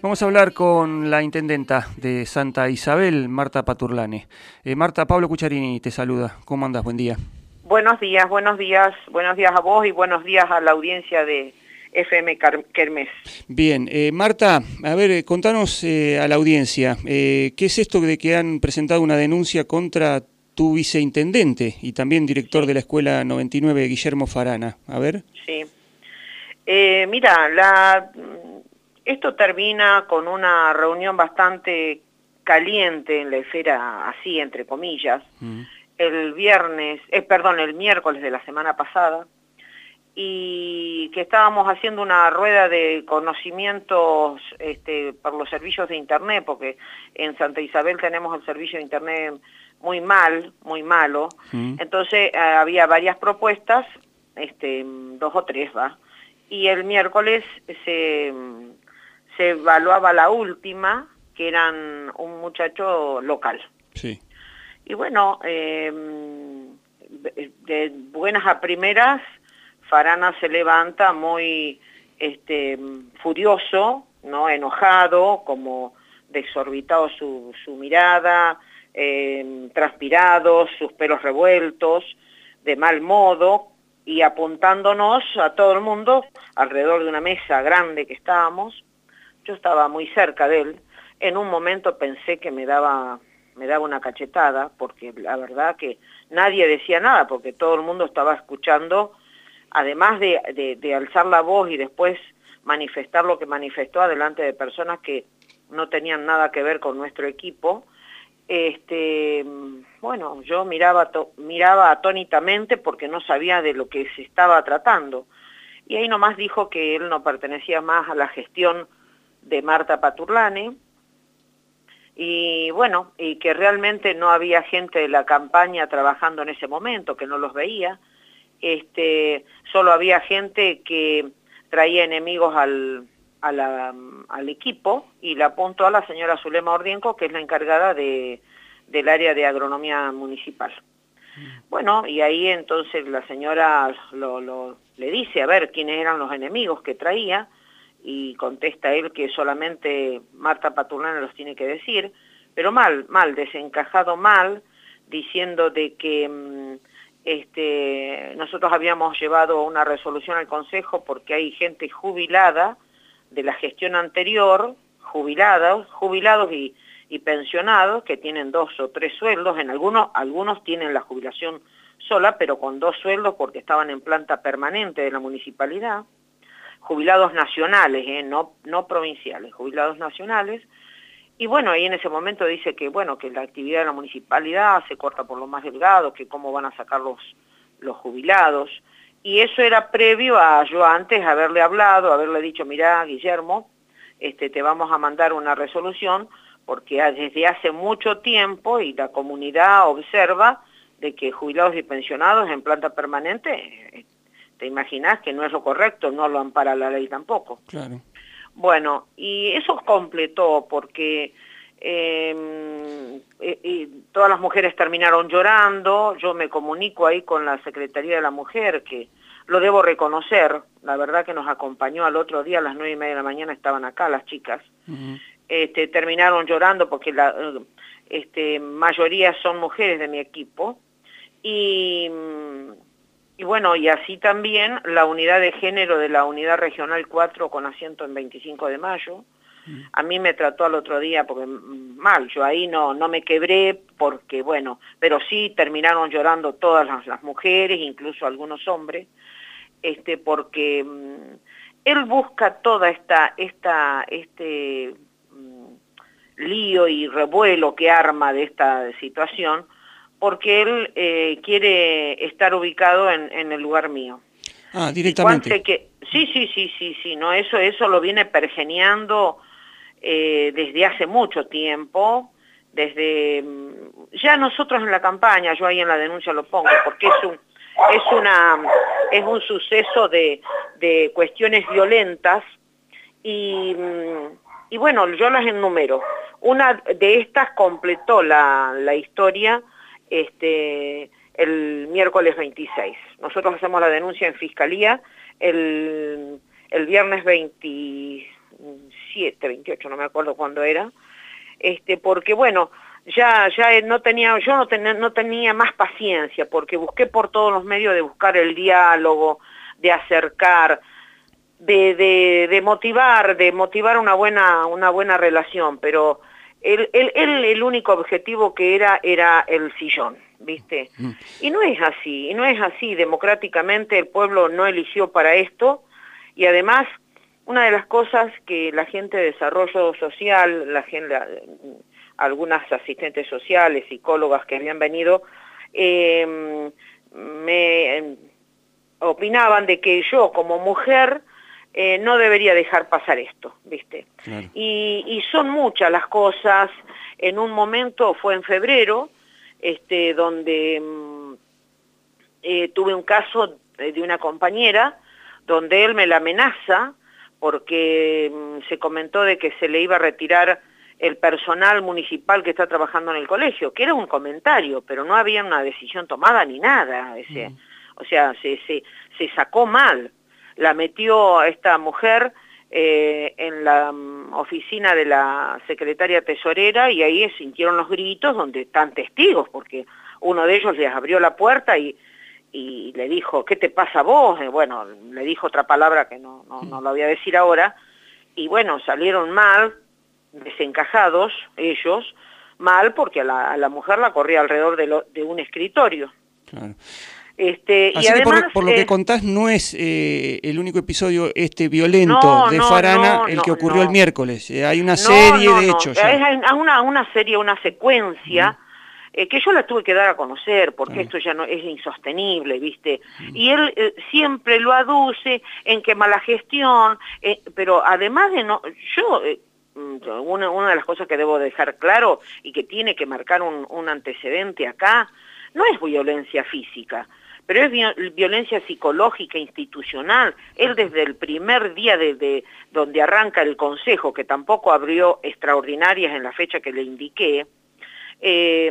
Vamos a hablar con la intendenta de Santa Isabel, Marta Paturlane. Eh, Marta, Pablo Cucharini te saluda. ¿Cómo andas? Buen día. Buenos días, buenos días, buenos días a vos y buenos días a la audiencia de FM Kermés. Bien, eh, Marta, a ver, eh, contanos a la audiencia, ¿qué es esto de que han presentado una denuncia contra tu viceintendente y también director de la Escuela 99, Guillermo Farana? A ver. Sí. mira, la esto termina con una reunión bastante caliente en la esfera así, entre comillas, mm. el viernes, eh, perdón, el miércoles de la semana pasada, y que estábamos haciendo una rueda de conocimientos este, por los servicios de Internet, porque en Santa Isabel tenemos el servicio de Internet muy mal, muy malo, mm. entonces eh, había varias propuestas, este, dos o tres, ¿va? Y el miércoles se se evaluaba la última, que eran un muchacho local. Sí. Y bueno, em, de buenas a primeras, Farana se levanta muy este, furioso, ¿no? enojado, como desorbitado su, su mirada, eh, transpirado, sus pelos revueltos, de mal modo, y apuntándonos a todo el mundo alrededor de una mesa grande que estábamos, yo estaba muy cerca de él, en un momento pensé que me daba, me daba una cachetada, porque la verdad que nadie decía nada, porque todo el mundo estaba escuchando, además de, de, alzar la voz y después manifestar lo que manifestó adelante de personas que no tenían nada que ver con nuestro equipo, este, bueno, yo miraba, miraba atónitamente porque no sabía de lo que se estaba tratando. Y ahí nomás dijo que él no pertenecía más a la gestión de Marta Paturlane, y bueno, y que realmente no había gente de la campaña trabajando en ese momento, que no los veía, este, solo había gente que traía enemigos al, al equipo y la apuntó a la señora Zulema Ordienco, que es la encargada de, del área de agronomía municipal. Mm. Bueno, y ahí entonces la señora lo, lo, le dice a ver quiénes eran los enemigos que traía, y contesta él que solamente Marta Paturlana los tiene que decir, pero mal, mal, desencajado mal, diciendo de que mm, este, nosotros habíamos llevado una resolución al Consejo porque hay gente jubilada de la gestión anterior, jubilados, jubilados y, y pensionados que tienen dos o tres sueldos, en algunos, algunos tienen la jubilación sola, pero con dos sueldos porque estaban en planta permanente de la municipalidad, jubilados nacionales, ¿eh? no, no provinciales, jubilados nacionales. Y bueno, ahí en ese momento dice que, bueno, que la actividad de la municipalidad se corta por lo más delgado, que cómo van a sacar los, los jubilados. Y eso era previo a yo antes haberle hablado, haberle dicho, mira, Guillermo, este, te vamos a mandar una resolución, porque desde hace mucho tiempo y la comunidad observa de que jubilados y pensionados en planta permanente te imaginas que no es lo correcto, no lo ampara la ley tampoco. Claro. Bueno, y eso completó porque em, y todas las mujeres terminaron llorando, yo me comunico ahí con la Secretaría de la Mujer, que lo debo reconocer, la verdad que nos acompañó al otro día a las nueve y media de la mañana, estaban acá las chicas, este, terminaron llorando porque la este, mayoría son mujeres de mi equipo, y bueno, y así también la unidad de género de la unidad regional 4 con asiento en 25 de mayo. A mí me trató al otro día porque mal, yo ahí no, no me quebré porque bueno, pero sí terminaron llorando todas las, mujeres, incluso algunos hombres, este, porque él busca toda esta, esta, este lío y revuelo que arma de esta situación, porque él eh, quiere estar ubicado en, en, el lugar mío. Ah, directamente. Que, sí, sí, sí, sí, sí, no, eso, eso lo viene pergeniando eh, desde hace mucho tiempo, desde mm, ya nosotros en la campaña, yo ahí en la denuncia lo pongo, porque es un es una es un suceso de, de cuestiones violentas y, mm, y bueno, yo las enumero. Una de estas completó la, la historia este, el miércoles 26. Nosotros hacemos la denuncia en Fiscalía el, el viernes 27 27, 28, no me acuerdo cuándo era, este, porque bueno, ya, ya no tenía, yo no, no tenía más paciencia, porque busqué por todos los medios de buscar el diálogo, de acercar, de, de, de motivar, de motivar una buena, una buena relación, pero él, él, el único objetivo que era era el sillón, ¿viste? Mm. Y no es así, y no es así, democráticamente el pueblo no eligió para esto, y además una de las cosas que la gente de desarrollo social, la gente, algunas asistentes sociales, psicólogas que habían venido, em, me em, opinaban de que yo como mujer eh, no debería dejar pasar esto, ¿viste? Y, son muchas las cosas, en un momento fue en febrero, este, donde mm, eh, tuve un caso de una compañera, donde él me la amenaza, porque mm, se comentó de que se le iba a retirar el personal municipal que está trabajando en el colegio, que era un comentario, pero no había una decisión tomada ni nada. Ese, mm. O sea, se, se, se sacó mal la metió esta mujer eh, en la mm, oficina de la secretaria tesorera y ahí sintieron los gritos donde están testigos, porque uno de ellos les abrió la puerta y, y le dijo, ¿qué te pasa vos? Eh, bueno, le dijo otra palabra que no, no, no lo voy a decir ahora, y bueno, salieron mal, desencajados ellos, mal porque a la, la mujer la corría alrededor de, lo, de un escritorio. Este, y además, por, lo que contás, no es eh, el único episodio este violento de Farana el que ocurrió el miércoles. Eh, hay una serie de hechos. Hay una, una serie, una secuencia. Eh, que yo la tuve que dar a conocer, porque esto ya no es insostenible, ¿viste? Y él siempre lo aduce en que mala gestión, pero además de no, yo, mm, una, una, de las cosas que debo dejar claro y que tiene que marcar un, un antecedente acá, no es violencia física, pero es violencia psicológica institucional. Él desde el primer día de, donde arranca el Consejo, que tampoco abrió extraordinarias en la fecha que le indiqué, eh,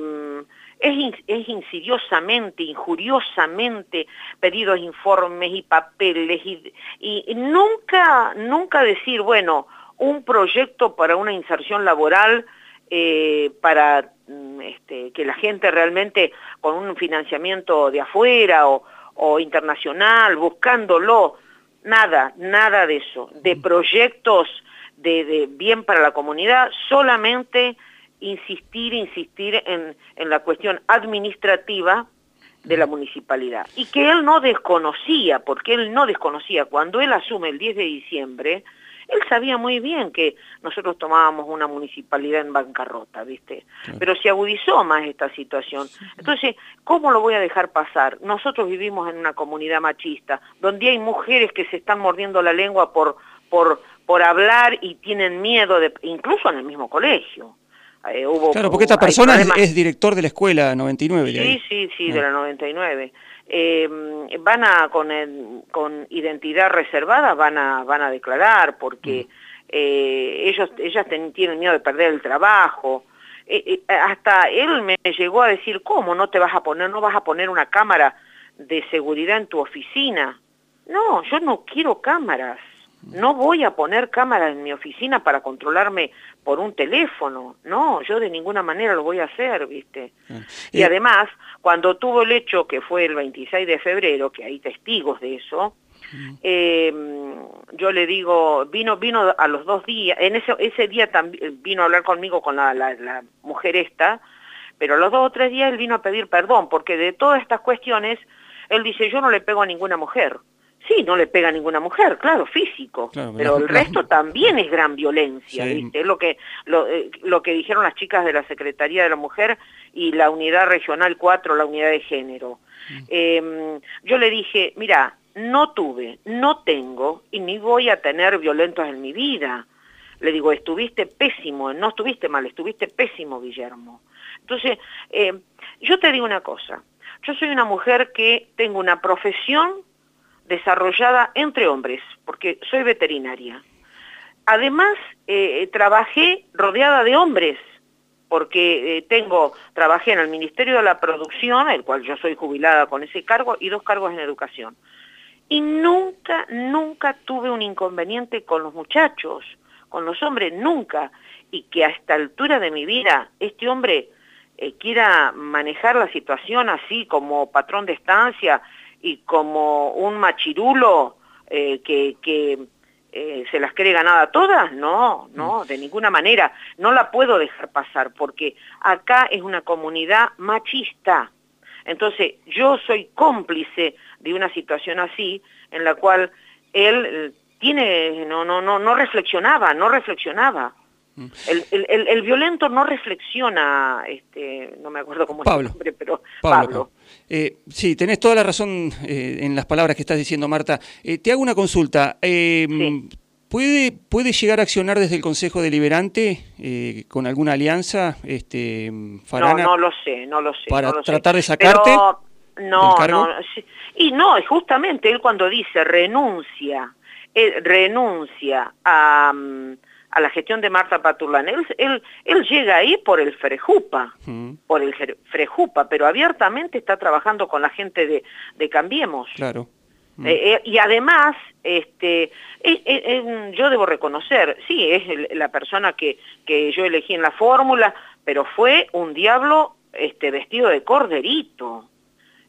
es, insidiosamente, injuriosamente pedidos informes y papeles y, y, nunca, nunca decir, bueno, un proyecto para una inserción laboral eh, para mm, este, que la gente realmente con un financiamiento de afuera o, internacional, buscándolo, nada, nada de eso, de proyectos de, bien para la comunidad, solamente insistir, insistir en, en la cuestión administrativa de la municipalidad. Y que él no desconocía, porque él no desconocía, cuando él asume el 10 de diciembre, él sabía muy bien que nosotros tomábamos una municipalidad en bancarrota, ¿viste? Pero se agudizó más esta situación. Entonces, ¿cómo lo voy a dejar pasar? Nosotros vivimos en una comunidad machista, donde hay mujeres que se están mordiendo la lengua por, por, por hablar y tienen miedo, de, incluso en el mismo colegio. Eh, claro, porque esta persona es, director de la escuela 99. Sí, sí, sí, de la 99 eh, van a con, con identidad reservada van a van a declarar porque mm. eh, ellos ellas tienen miedo de perder el trabajo. Eh, eh, hasta él me llegó a decir cómo no te vas a poner no vas a poner una cámara de seguridad en tu oficina no yo no quiero cámaras no voy a poner cámara en mi oficina para controlarme por un teléfono. No, yo de ninguna manera lo voy a hacer, ¿viste? Ah. Y además, cuando tuvo el hecho, que fue el 26 de febrero, que hay testigos de eso, eh, yo le digo, vino vino a los dos días, en ese, ese día también vino a hablar conmigo con la, la mujer esta, pero a los dos o tres días él vino a pedir perdón, porque de todas estas cuestiones, él dice, yo no le pego a ninguna mujer. Sí, no le pega a ninguna mujer, claro, físico, pero el resto también es gran violencia, ¿viste? Es lo que, lo, eh, lo, que dijeron las chicas de la Secretaría de la Mujer y la Unidad Regional 4, la Unidad de Género. Mm. Em, yo le dije, mira, no tuve, no tengo y ni voy a tener violentos en mi vida. Le digo, estuviste pésimo, no estuviste mal, estuviste pésimo, Guillermo. Entonces, eh, yo te digo una cosa, yo soy una mujer que tengo una profesión desarrollada entre hombres, porque soy veterinaria. Además, eh, trabajé rodeada de hombres, porque eh, tengo, trabajé en el Ministerio de la Producción, el cual yo soy jubilada con ese cargo, y dos cargos en educación. Y nunca, nunca tuve un inconveniente con los muchachos, con los hombres, nunca. Y que a esta altura de mi vida, este hombre eh, quiera manejar la situación así como patrón de estancia y como un machirulo eh, que, que eh, se las cree ganada todas, no, no, de ninguna manera. No la puedo dejar pasar porque acá es una comunidad machista. Entonces yo soy cómplice de una situación así en la cual él tiene, no, no, no, no reflexionaba, no reflexionaba. Mm. El, violento no reflexiona, este, no me acuerdo cómo es el nombre, pero Pablo. Eh, sí, tenés toda la razón eh, en las palabras que estás diciendo, Marta. Eh, te hago una consulta. ¿puede, ¿Puede llegar a accionar desde el Consejo Deliberante con alguna alianza, este, Farana? No, no lo sé, no lo sé. Para tratar de sacarte no, no, y no, justamente él cuando dice renuncia, renuncia a... A la gestión de Marta Paturlán. Él, él, llega ahí por el Frejupa, mm. por el Frejupa, pero abiertamente está trabajando con la gente de, de Cambiemos. Claro. Mm. Eh, eh, y además, este, eh, yo debo reconocer, sí, es la persona que, que yo elegí en la fórmula, pero fue un diablo este, vestido de corderito.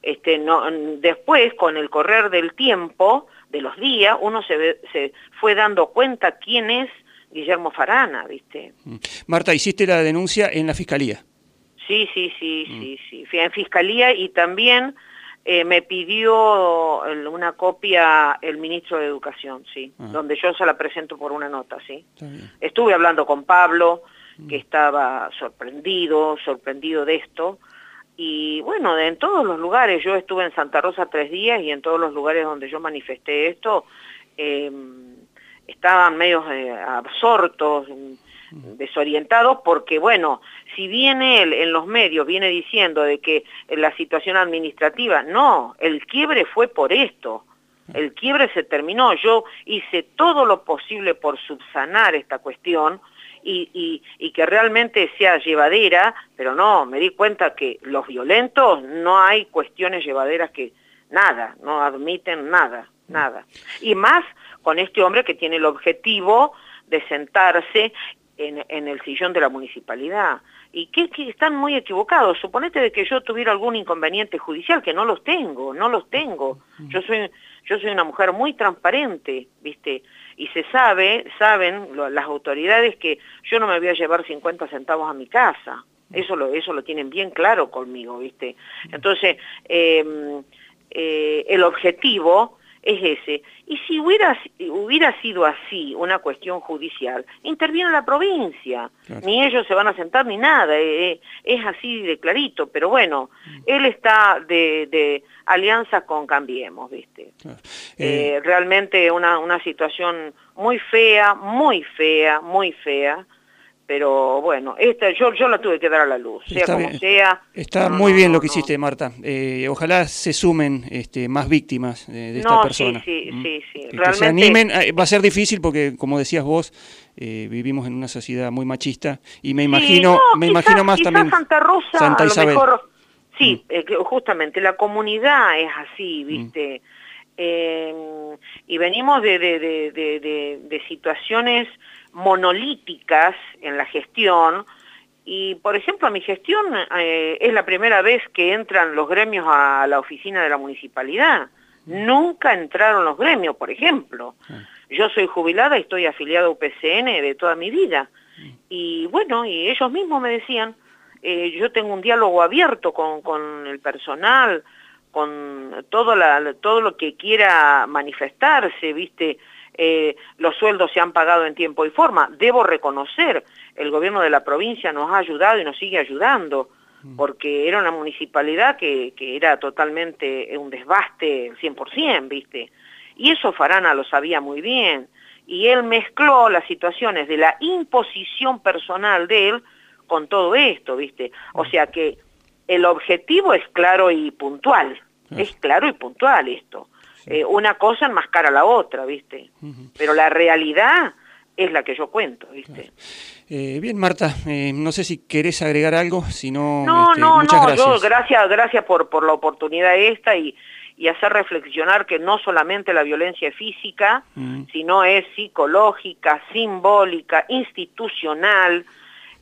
Este, no, después, con el correr del tiempo, de los días, uno se, se fue dando cuenta quién es Guillermo Farana, ¿viste? Mm. Marta, hiciste la denuncia en la Fiscalía. Sí, sí, sí, mm. sí, sí. Fui en Fiscalía y también eh, me pidió una copia el ministro de Educación, sí, ah. donde yo se la presento por una nota, sí. Estuve hablando con Pablo, que mm. estaba sorprendido, sorprendido de esto, y bueno, en todos los lugares, yo estuve en Santa Rosa tres días y en todos los lugares donde yo manifesté esto, eh, estaban medios eh, absortos, desorientados, porque bueno, si viene él en los medios, viene diciendo de que la situación administrativa, no, el quiebre fue por esto, el quiebre se terminó, yo hice todo lo posible por subsanar esta cuestión, y, y, que realmente sea llevadera, pero no, me di cuenta que los violentos no hay cuestiones llevaderas que nada, no admiten nada, nada. Y más con este hombre que tiene el objetivo de sentarse en, el sillón de la municipalidad. Y que, están muy equivocados. Suponete de que yo tuviera algún inconveniente judicial, que no los tengo, no los tengo. Yo soy, yo soy una mujer muy transparente, ¿viste? Y se sabe, saben las autoridades que yo no me voy a llevar 50 centavos a mi casa. Eso lo, eso lo tienen bien claro conmigo, ¿viste? Entonces, em, eh, el objetivo es ese. Y si hubiera, hubiera sido así una cuestión judicial, interviene la provincia. Ni ellos se van a sentar ni nada. Eh, eh, es así de clarito. Pero bueno, mm. él está de, de, alianza con Cambiemos, ¿viste? Eh, realmente una, una situación muy fea, muy fea, muy fea pero bueno, esta yo, yo la tuve que dar a la luz, sea como sea. Está muy bien lo que hiciste, Marta. Eh, ojalá se sumen este, más víctimas de esta persona. Sí, sí, sí, sí. Realmente... Se animen, eh, va a ser difícil porque, como decías vos, eh, vivimos en una sociedad muy machista y me imagino, me imagino más también Santa Rosa, Santa Isabel. A lo mejor, sí, mm. justamente la comunidad es así, mm. viste. y venimos de, de, de, de situaciones monolíticas en la gestión y, por ejemplo, mi gestión eh, es la primera vez que entran los gremios a la oficina de la municipalidad. Nunca entraron los gremios, por ejemplo. Yo soy jubilada y estoy afiliada a UPCN de toda mi vida. Y bueno, y ellos mismos me decían, eh, yo tengo un diálogo abierto con, con el personal, con todo, la, todo lo que quiera manifestarse, ¿viste? Eh, los sueldos se han pagado en tiempo y forma. Debo reconocer, el gobierno de la provincia nos ha ayudado y nos sigue ayudando, mm. porque era una municipalidad que, que era totalmente un desbaste 100%, ¿viste? Y eso Farana lo sabía muy bien. Y él mezcló las situaciones de la imposición personal de él con todo esto, ¿viste? O mm. sea que el objetivo es claro y puntual, es claro y puntual esto. Eh, una cosa enmascara la otra, ¿viste? Pero la realidad es la que yo cuento, ¿viste? Eh, bien, Marta, eh, no sé si querés agregar algo, si no, no, este, no, no, gracias. Yo, gracias, gracias por, por la oportunidad esta y, y hacer reflexionar que no solamente la violencia es física, mm. sino es psicológica, simbólica, institucional,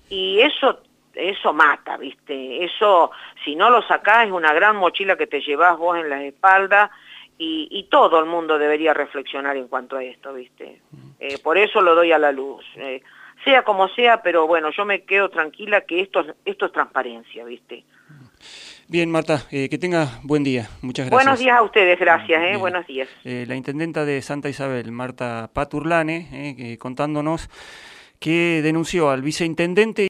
y eso eso mata, ¿viste? Eso, si no lo sacás, es una gran mochila que te llevas vos en la espalda y, todo el mundo debería reflexionar en cuanto a esto, ¿viste? Eh, por eso lo doy a la luz. Eh, sea como sea, pero bueno, yo me quedo tranquila que esto, esto es transparencia, ¿viste? Bien, Marta, eh, que tenga buen día. Muchas gracias. Buenos días a ustedes, gracias. Eh, buenos días. la intendenta de Santa Isabel, Marta Paturlane, contándonos que denunció al viceintendente